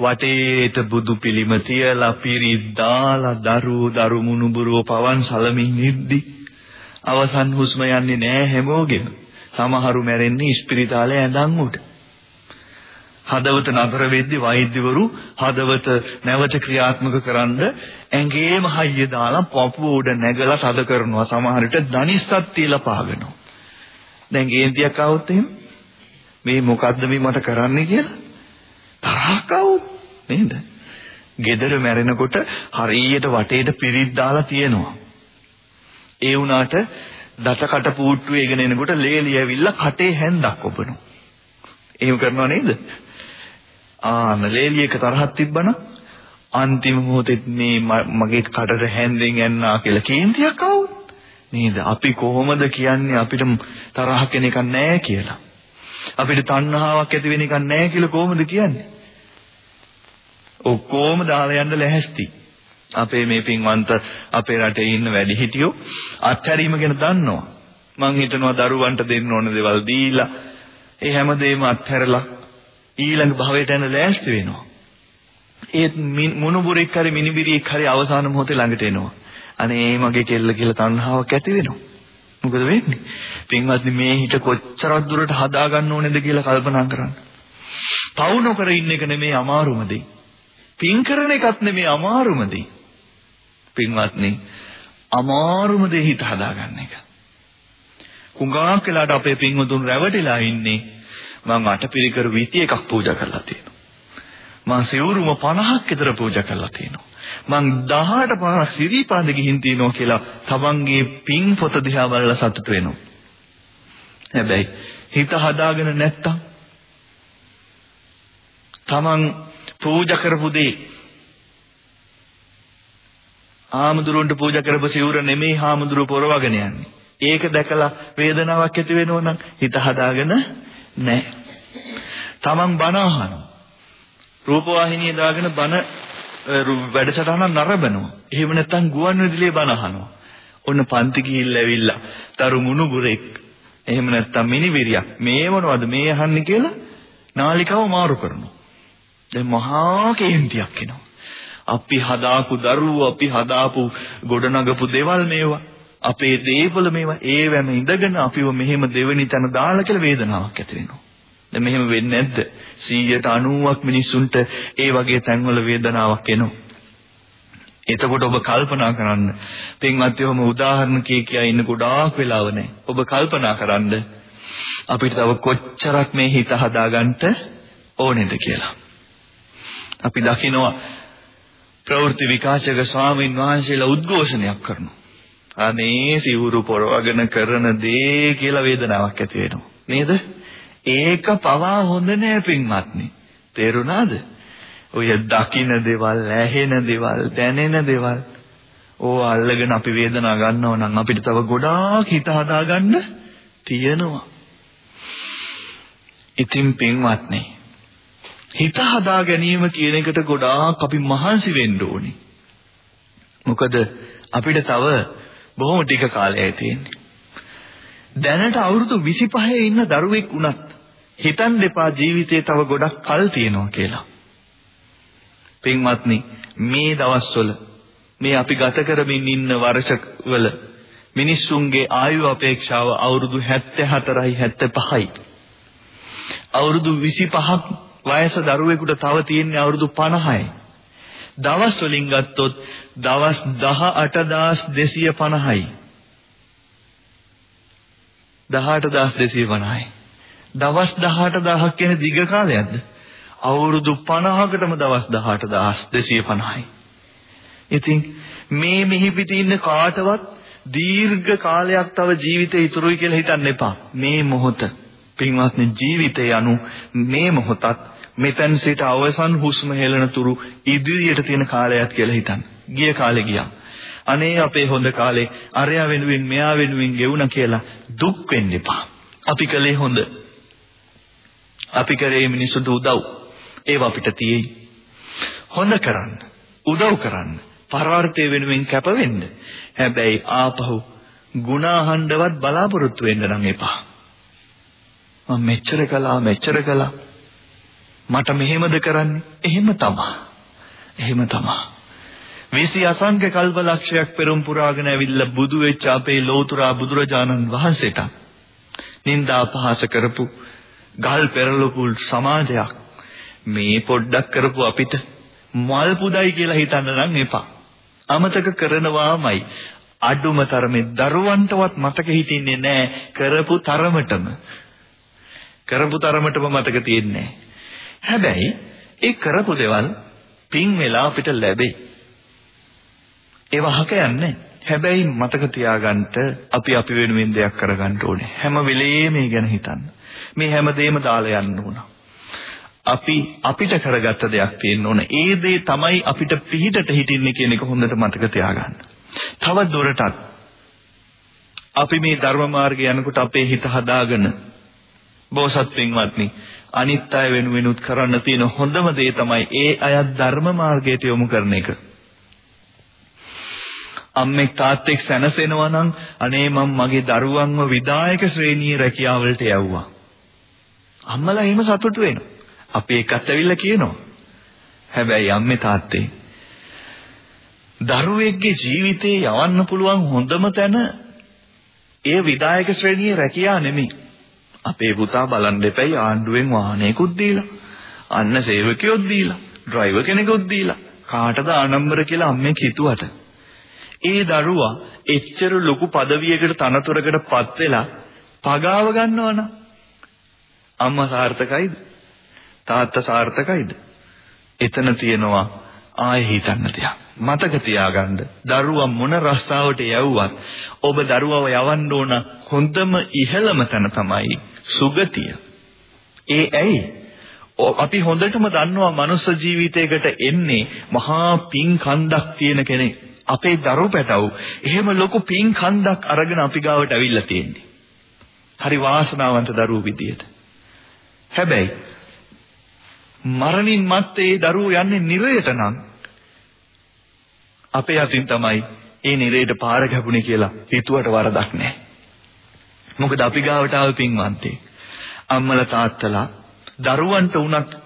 වටේට බුදු පිළිම තියලා පිරිත් දාලා දරු දරු මුණුබුරුව පවන් සලමින් නිද්දි අවසන් හුස්ම යන්නේ නෑ හැමෝගෙම සමහරු මැරෙන්නේ ඉස්පිරිතාලේ ඇඳන් උඩ හදවත නතර වෙද්දී වෛද්‍යවරු හදවත නැවත ක්‍රියාත්මක කරන්න ඇඟේම හයිය දාලා පපුව උඩ නැගලා තද කරනවා. සමහර විට දනිස්සත් තියලා පහගෙනවා දැන් ගේන්තියක් આવුත් එහෙම? මේ මොකද්ද මේ මට කරන්න කියලා? තරහක් આવුත් නේද? gedara මැරෙනකොට හරියට වටේට පිරිත් දාලා තියෙනවා. ඒ වුණාට දතකට පුට්ටුවේගෙන එනකොට ලේලි ඇවිල්ලා කටේ හැන්දක් ඔබනවා. එහෙම කරනව නේද? ආන ලේලියක තරහක් තිබ්බනම් අන්තිම මොහොතේ මේ මගේ කටට හැන්දෙන් යන්නා කියලා කේන්තියක් ආවොත් නේද? අපි කොහොමද කියන්නේ අපිට තරහ කෙනෙක් නැහැ කියලා? අපිට තණ්හාවක් ඇති වෙන එකක් නැහැ කියලා කොහොමද කියන්නේ? ඔක්කොම දාලා යන්න ලැහැස්ති. අපේ මේ පින්වන්ත අපේ රටේ ඉන්න වැඩිහිටියෝ අත්හැරීම ගැන දන්නවා. මං හිතනවා දරුවන්ට දෙන්න ඕන දේවල් දීලා ඒ හැමදේම අත්හැරලා ඊළඟ භවයට යන ලෑස්ති වෙනවා. ඒත් මොනුබුරෙක් හරි මිනිබිරියෙක් හරි අවසාන මොහොතේ ළඟට එනවා. අනේ මගේ කෙල්ල කියලා තණ්හාවක් ඇති වෙනවා. මොකද වෙන්නේ? පින්වත්නි මේ හිත කොච්චරක් දුරට හදා ගන්න ඕනේද කියලා කල්පනා කරන්න. පවු නොකර ඉන්න එක නෙමේ අමාරුම දේ. පින් කරන එකත් නෙමේ අමාරුම දේ. පින්වත්නි අමාරුම දේ හිත හදාගන්න එක. හුඟක් වෙලාට අපේ පින්වතුන් රැවටිලා ඉන්නේ මම අටපිරිකර වීති එකක් පූජා කරලා තියෙනවා. මම සිවුරුම 50ක් විතර පූජා කරලා තියෙනවා. මං 18 පාරක් සිරිපාද ගිහින් තියනවා කියලා තමන්ගේ පින් පොත දිහා බලලා සතුට වෙනවා. හැබැයි හිත හදාගෙන නැත්තම් තමන් පූජා කරපු දේ ආමුදුරුන්ට පූජා කරපු සිවුර නෙමෙයි හාමුදුරුව පොරවගෙන යන්නේ. ඒක දැකලා වේදනාවක් ඇති වෙනවා නම් හිත හදාගෙන නැහැ. තමන් බණ අහනවා. රූපවාහිනිය දාගෙන බණ වැඩසටහන නරඹනවා. එහෙම නැත්නම් ගුවන් විදුලියේ බණ අහනවා. ඔන්න පන්ති ගිහිල්ලා ඇවිල්ලා තරු මුණුබුරෙක් එහෙම නැත්නම් මිනිවිරියක් මේ මොනවද මේ අහන්නේ කියලා නාලිකාව මාරු කරනවා. දැන් මහා කේන්තියක් එනවා. අපි හදාපු දරුවෝ අපි හදාපු ගොඩනගපු දේවල් මේවා අපේ දේවල් මේවා ඒවැම ඉඳගෙන අපිව මෙහෙම දෙවෙනි තැන දාලා කියලා වේදනාවක් ඇති වෙනවා. දැන් මෙහෙම වෙන්නේ නැද්ද? 190ක් මිනිස්සුන්ට ඒ වගේ තැන්වල වේදනාවක් එනවා. එතකොට ඔබ කල්පනා කරන්න පින්වත් යෝම උදාහරණ කිය කියා ඉන්න ගොඩාක් වෙලාව නැහැ. ඔබ කල්පනා කරන්න අපිට තව කොච්චරක් මේ හිත හදාගන්න ඕනේද කියලා. අපි දකිනවා ප්‍රවෘත්ති විකාශක ස්වාමීන් වහන්සේලා උද්ඝෝෂණයක් කරනවා. අනේ සිවුරු පොරවගෙන කරන දේ කියලා වේදනාවක් ඇති වෙනවා. නේද? ඒක පවා හොඳ නෑ පින්වත්නි. තේරුණාද? ඔය දකින්න දේවල්, ඇහෙන දේවල්, දැනෙන දේවල් ඕව අල්ලගෙන අපි වේදනාව ගන්නව නම් අපිට තව ගොඩාක් හිත හදාගන්න තියෙනවා. ඉතින් පින්වත්නි හිත හදා ගැනීම කියන එකට ගොඩාක් අපි මහන්සි වෙන්න ඕනේ. මොකද අපිට තව බොහොම ටික කාලයයි තියෙන්නේ. දැනට අවුරුදු 25 ඉන්න දරුවෙක් වුණත් හිතන් දෙපා ජීවිතේ තව ගොඩක් කල් තියෙනවා කියලා. පින්වත්නි මේ දවස්වල මේ අපි ගත කරමින් ඉන්න වර්ෂවල මිනිස්සුන්ගේ ආයු අපේක්ෂාව අවුරුදු 74යි 75යි. අවුරුදු 25ක් වයස දරුවෙකුට තව තියෙන්නේ අවුරුදු 50යි. දවස් වලින් ගත්තොත් දවස් 18250යි. 18250යි. දවස් 18000ක් කියන දිග කාලයක්ද? අවුරුදු 50කටම දවස් 18250යි. ඉතින් මේ මෙහි පිටින් ඉන්න කාටවත් දීර්ඝ කාලයක් තව ජීවිතේ ඉතුරුයි කියලා හිතන්න එපා. මේ මොහොත පින්වත්නි ජීවිතය anu මේ මොහොතත් මෙතෙන් සිට අවසන් හුස්ම හෙළන තුරු ඉදිරියට තියෙන කාලයක් කියලා හිතන්න. ගිය කාලේ ගියා. අනේ අපේ හොඳ කාලේ අරයා වෙනුවෙන් මෙයා වෙනුවෙන් ගෙවුණා කියලා දුක් වෙන්න එපා. අපි කලේ හොඳ. අපි කරේ මිනිසුන්ට උදව්. ඒව අපිට තියෙයි. හොඳ කරන්න, උදව් කරන්න, පරාර්ථය වෙනුවෙන් කැප වෙන්න. හැබැයි ආපහු ගුණාහඬවත් බලාපොරොත්තු වෙන්න නම් එපා. මම මෙච්චර කළා මෙච්චර කළා මට මෙහෙමද කරන්නේ? එහෙම තමයි එහෙම තමයි විසි අසංඛ්‍ය කල්පලක්ෂයක් පෙරම් පුරාගෙන ඇවිල්ලා බුදු වෙච්ච අපේ ලෝතුරා බුදුරජාණන් වහන්සේට නිന്ദා පහස කරපු ගල් පෙරලපු සමාජයක් මේ පොඩ්ඩක් කරපු අපිට මල් පුදයි කියලා හිතන්න නම් එපා. අමතක කරනවාමයි. අඩුම තරමේ දරුවන්ටවත් මතක හිටින්නේ නැහැ කරපු තරමටම. කරපු තරමටම මතක තියෙන්නේ හැබැයි ඒ කරපු දේවල් පින් වෙලා අපිට ලැබෙයි. ඒව හක යන්නේ. හැබැයි මතක තියාගන්න අපි අපි වෙනුවෙන් දෙයක් කරගන්න ඕනේ. හැම වෙලේම මේ ගැන හිතන්න. මේ හැමදේම දාලා යන්න ඕන. අපි අපිට කරගත්ත දෙයක් තියෙන්න ඕන. ඒ දේ තමයි අපිට පිහිටට හිටින්නේ කියන එක හොඳට මතක තියාගන්න. තව දුරටත් අපි මේ ධර්ම මාර්ගය යනකොට අපේ හිත හදාගෙන බෝසත් පින්වත්නි අනිත් අය වෙනුවෙනුත් කරන්න තියෙන හොඳම දේ තමයි ඒ අය ධර්ම මාර්ගයට යොමු කරන එක. අම්මෙක් තාත්තෙක් සැනසෙනවා නම් අනේ මම මගේ දරුවන්ව විදායක ශ්‍රේණියේ රැකියාවලට යවුවා. අම්මලා එහෙම සතුටු වෙනවා. අපි ඒකත් ඇවිල්ලා කියනවා. හැබැයි අම්මේ තාත්තේ දරුවෙක්ගේ ජීවිතේ යවන්න පුළුවන් හොඳම තැන ඒ විදායක ශ්‍රේණියේ රැකියාව නෙමෙයි. අපේ පුතා බලන් දෙපැයි ආණ්ඩුවෙන් වාහනයකුත් දීලා අන්න සේවකයොත් දීලා ඩ්‍රයිවර් කෙනෙකුත් දීලා කාටද ආනම්බර කියලා අම්මේ හිතුවට ඒ දරුවා එච්චර ලොකු পদවියකට තනතුරකටපත් වෙලා පගාව ගන්නවනම් අම්මා සාර්ථකයිද? තාත්තා සාර්ථකයිද? එතන තියෙනවා ආයෙ හිතන්න දෙයක් මතක තියාගන්න දරුවා මොන රස්සාවට යවුවත් ඔබ දරුවව යවන්න ඕන හොඳම ඉහළම තැන තමයි සුගතිය. ඒ ඇයි? අපි හොඳටම දන්නවා මනුස්ස ජීවිතයකට එන්නේ මහා පින් කන්දක් තියෙන කෙනෙක්. අපේ දරු පැටව් එහෙම ලොකු පින් කන්දක් අරගෙන අපි ගාවට ඇවිල්ලා තියෙන්නේ. හරි වාසනාවන්ත දරුවෝ විදියට. හැබැයි මරණින් මත්තේ දරුවෝ යන්නේ නිරයට නම් අපේ අතින් තමයි ඒ නිරේට පාර ගැහුනේ කියලා හිතුවට වරදක් නැහැ. මොකද අපි ගාවට ආව පින්වන්තේ. අම්මලා තාත්තලා දරුවන්ට උනත්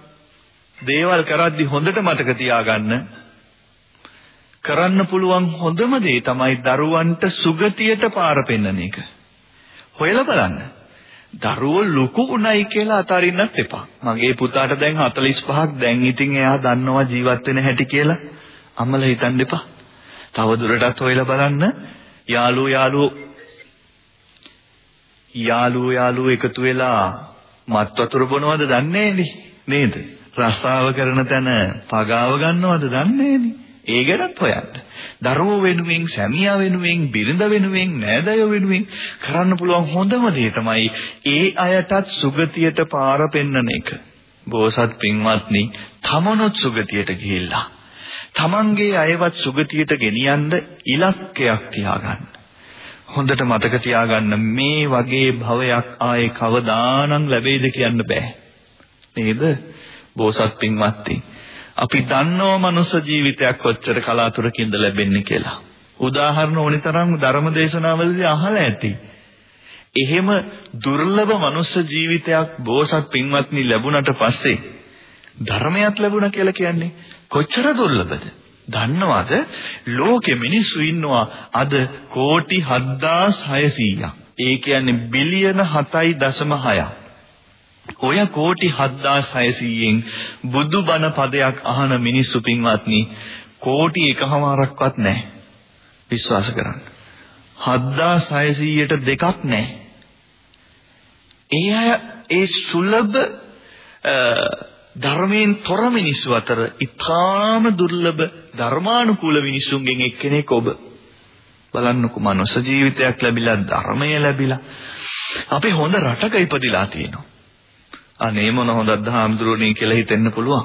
දේවල් කරද්දි හොඳට මතක තියාගන්න කරන්න පුළුවන් හොඳම දේ තමයි දරුවන්ට සුගතියට පාර පෙන්වන එක. හොයලා බලන්න. දරුවෝ ලොකු උණයි කියලා අතාරින්නත් එපා. මගේ පුතාට දැන් 45ක් දැන් ඉතින් එයා දන්නවා ජීවත් වෙන හැටි කියලා අම්මලා හිතන්න එපා. තව දුරටත් හොයලා බලන්න යාළුවෝ යාළුවෝ යාළුවෝ යාළුවෝ එකතු වෙලා මත් වතුර බොනවද දන්නේ නේද? රස්සාව කරන තැන පගාව ගන්නවද දන්නේ ඒ ගැනත් හොයන්න. දරුවෝ වෙනුවෙන්, සැමියා වෙනුවෙන්, බිරිඳ වෙනුවෙන්, නෑදෑයෝ වෙනුවෙන් කරන්න පුළුවන් හොඳම දේ තමයි ඒ අයටත් සුගතියට පාර පෙන්වන එක. බෝසත් පින්වත්නි, තමනොත් සුගතියට ගිහිල්ලා තමන්ගේ අයවත් සුගතියට ගෙනියන්න ඉලක්කයක් තියාගන්න. හොඳට මතක තියාගන්න මේ වගේ භවයක් ආයේ කවදානම් ලැබෙයිද කියන්න බෑ. නේද? බෝසත් පින්වත්නි. අපි දන්නව මනුස්ස ජීවිතයක් කොච්චර කලාතුරකින්ද ලැබෙන්නේ කියලා. උදාහරණ ඕනිතරම් ධර්මදේශනාවලදී අහලා ඇති. එහෙම දුර්ලභ මනුස්ස ජීවිතයක් බෝසත් පින්වත්නි ලැබුණට පස්සේ ධර්මයක් ලැබුණා කියලා කියන්නේ කොච්චර දුර්ලභද? දන්නවද? ලෝකෙ මිනිස්සු ඉන්නවා අද කෝටි 7600ක්. ඒ කියන්නේ බිලියන 7.6ක්. ඔය කෝටි 7600න් බුදුබණ පදයක් අහන මිනිස්සු පින්වත්නි කෝටි එකමාරක්වත් නැහැ. විශ්වාස කරන්න. 7600ට දෙකක් නැහැ. ඒ අය ඒ සුලභ ධර්මයෙන් තොර මිනිස්සු අතර ඊටාම දුර්ලභ ධර්මානුකූල මිනිසුන්ගෙන් එක්කෙනෙක් ඔබ. බලන්නකෝ මනුෂ්‍ය ජීවිතයක් ලැබිලා ධර්මය ලැබිලා. අපි හොඳ රටක ඉපදිලා තියෙනවා. අනේ මොන හොඳද හාමුදුරුවනේ කියලා හිතෙන්න පුළුවන්.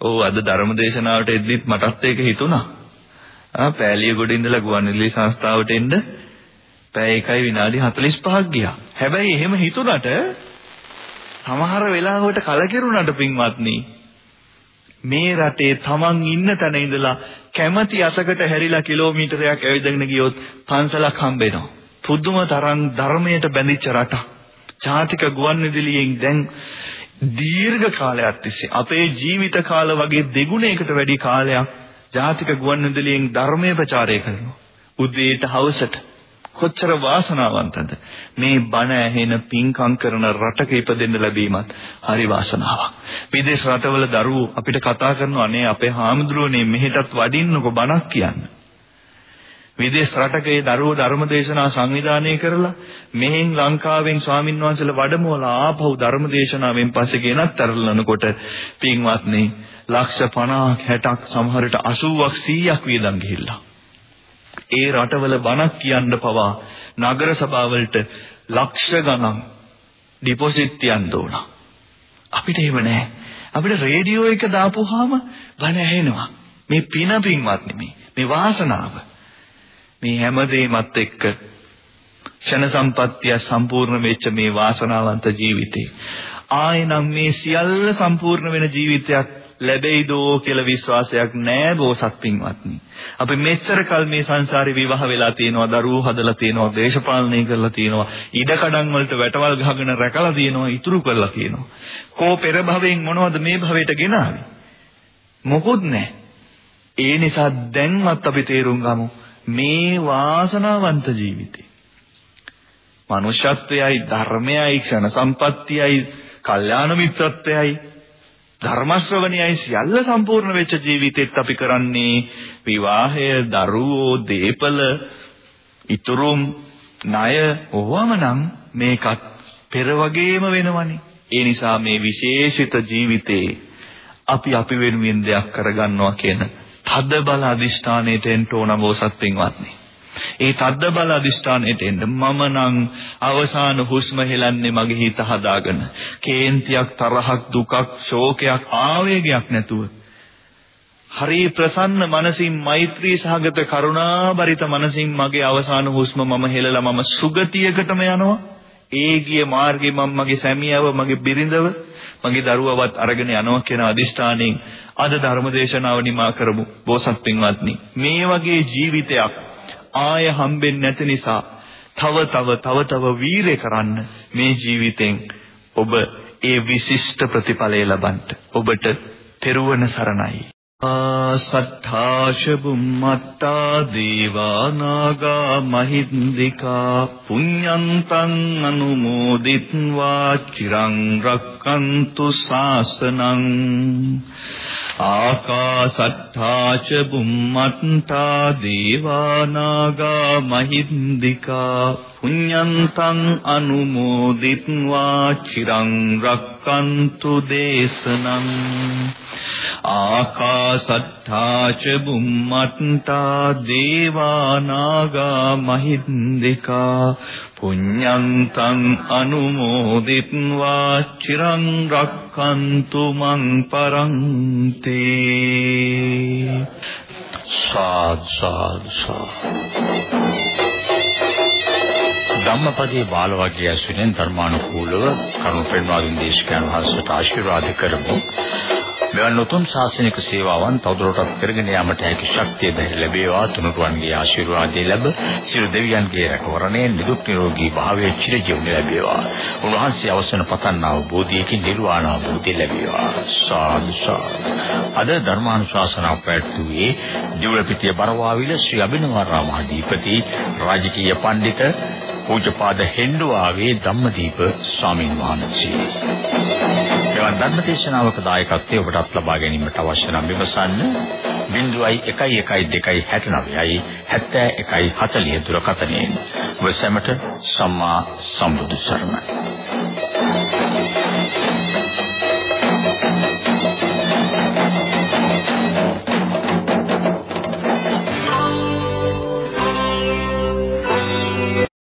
ඔව් අද ධර්ම දේශනාවට එද්දිත් මටත් ඒක හිතුණා. ආ පෑලිය ගොඩ ඉඳලා ගුවන්විදුලි සංස්ථාවට එන්න. පැය එකයි විනාඩි 45ක් ගියා. හැබැයි එහෙම හිතුණට සමහර වෙලාවට කලකිරුණාට පින්වත්නි මේ රටේ තමන් ඉන්න තැන ඉඳලා කැමැති අතකට හැරිලා කිලෝමීටරයක් ඇවිදගෙන ගියොත් පන්සලක් හම්බෙනවා. පුදුම තරම් ධර්මයට බැඳිච්ච රටක්. ජාතික ගුවන්විදුලියෙන් දැන් දීර්ඝ කාලයක් තිස්සේ අපේ ජීවිත කාල වගේ දෙගුණයකට වැඩි කාලයක් ජාතික ගුවන්විදුලියෙන් ධර්මයේ ප්‍රචාරය කරනවා. උදේට හවසට කොච්චර වාසනාවන්තද? මේ බණ ඇහෙන පින්කම් කරන රටක ඉපදෙන්න ලැබීමත් හරි වාසනාවක්. විදේශ රටවල දරුවෝ අපිට කතා කරනවා අනේ අපේ හාමුදුරුවනේ මෙහෙටත් වඩින්නකො බණක් කියන්න. විදේශ රටකේ දරුවෝ ධර්මදේශනා සංවිධානය කරලා මෙහෙන් ලංකාවෙන් ස්වාමින් වහන්සේලා වැඩමවලා ආපහු ධර්මදේශනාවෙන් පස්සේ ගෙනත් තරලනකොට පින්වත්නි ලක්ෂ 50ක් 60ක් සමහරට 80ක් 100ක් වියදම් ගිහිල්ලා. ඒ රටවල බණක් කියන්න පවා නගර සභාවලට ලක්ෂ ගණන් ඩිපොසිට් තියන්න ඕන. අපිට එහෙම නැහැ. අපිට රේඩියෝ එක දාපුවාම බණ ඇහෙනවා. මේ පින පින්වත් නෙමේ. මේ වාසනාව. මේ හැමදේමත් එක්ක ක්ෂණ සම්පත්තිය සම්පූර්ණ වෙච්ච මේ වාසනාවන්ත ජීවිතේ ආයෙනම් මේ සියල්ල සම්පූර්ණ වෙන ජීවිතයක් ලැබෙයිදෝ කියලා විශ්වාසයක් නැහැ බෝසත් පින්වත්නි. අපි මෙච්චර කල් මේ සංසාරේ විවාහ වෙලා තියෙනවා, දරුවෝ හදලා තියෙනවා, දේශපාලනය කරලා තියෙනවා, ඉඩකඩම් වලට වැටවල් ගහගෙන රැකලා තියෙනවා, ඉතුරු කරලා තියෙනවා. කෝ පෙර භවයෙන් මොනවද මේ භවයට ගෙනාවේ? මොකුත් නැහැ. ඒ නිසා දැන්වත් අපි තේරුම් ගමු මේ වාසනාවන්ත ජීවිතේ. මනුෂ්‍යත්වයයි ධර්මයයි ක්ෂණ සම්පත්තියයි කල්යාණ මිත්‍රත්වයයි ධර්ම ශ්‍රවණයයි සියල්ල සම්පූර්ණ වෙච්ච ජීවිතෙත් අපි කරන්නේ විවාහය, දරුවෝ, දීපල, ඉතුරුම්, ණය ඕවම නම් මේකත් පෙර වගේම වෙනවනේ. ඒ නිසා මේ විශේෂිත ජීවිතේ අපි අපි වෙනුවෙන් දෙයක් කරගන්නවා කියන තද බල අදිෂ්ඨානයට එන්න ඕන බෝසත් පින්වත්නි. ඒ තද්ද බල අදිෂ්ඨානයට එන්න මම නම් අවසාන හුස්ම හෙලන්නේ මගේ හිත හදාගෙන. කේන්තියක් තරහක් දුකක් ශෝකයක් ආවේගයක් නැතුව. හරි ප්‍රසන්න මනසින් මෛත්‍රී සහගත කරුණාබරිත මනසින් මගේ අවසාන හුස්ම මම හෙලලා මම සුගතියකටම යනවා. ඒ ගිය මාර්ගේ මම මගේ සැමියව මගේ බිරිඳව මගේ දරුවවත් අරගෙන යනවා කියන අදිෂ්ඨානයෙන් අද ධර්මදේශනාව නිමා කරමු. බෝසත් පින්වත්නි මේ වගේ ජීවිතයක් ආය හම්බෙන්නේ නැති නිසා තව තව තව තව වීරය කරන්න මේ ජීවිතෙන් ඔබ ඒ විශිෂ්ට ප්‍රතිඵලය ලබන්න ඔබට තෙරුවන් සරණයි. ආසත්තාශ බුම්මත්තා දේවානාගා මහින්దికා පුඤ්ඤන්තං අනුමෝදිත්වා. චිරං රක්칸තු ශාසනං ආකාසට්ඨා ච බුම්මත්තා දේවානාගා මහින්దికා පුඤ්ඤන්තං අනුමෝදිත්වා චිරං රක්칸තු දේශනං ආකාසට්ඨා ච බුම්මත්තා දේවානාගා මහින්దికා පුඤ්ඤන්තං අනුමෝදිත්වා චිරං රක්칸තු මං පරන්ති සාද් සාද් ධම්මපදයේ බාලවග්ගය ඇසුරෙන් ධර්මානුකූලව කරුණ පෙන්වා දුන් දේශකයන් වහන්සේට ආශිර්වාද කරමු. මෙවන් උතුම් ශාසනික සේවාවන් තවදුරටත් කරගෙන යාමට හැකි ශක්තිය දැන ලැබේවා තුනුරුවන්ගේ ආශිර්වාදය ලැබ සියලු දෙවියන්ගේ රැකවරණයෙන් නිදුක් නිරෝගී භාවයේ චිරජීවනය ලැබේවා. උන්වහන්සේ අවසන පතන්නා වූ බෝධියකින් නිර්වාණ අවබෝධය ලැබේවා. සාදු සාදු. අද ධර්මානුශාසනා පැවැත්වුවේ දිවුලපිටිය බරවාවිල ශ්‍රී අභිනවරාම මහදීපති රාජකීය පඬිතුක පූජ්‍යපාද හෙන්ඩුවාවේ ධම්මදීප ස්වාමීන් වහන්සේ. එවන් ධර්මදේශනාවක දායකත්වයේ ඔබටත් ලබා ගැනීමට අවශ්‍ය නම් විමසන්න 011269යි 7140 දුරකථනයෙන්. ඔබ සැමට සම්මා සම්බුදු සරණයි.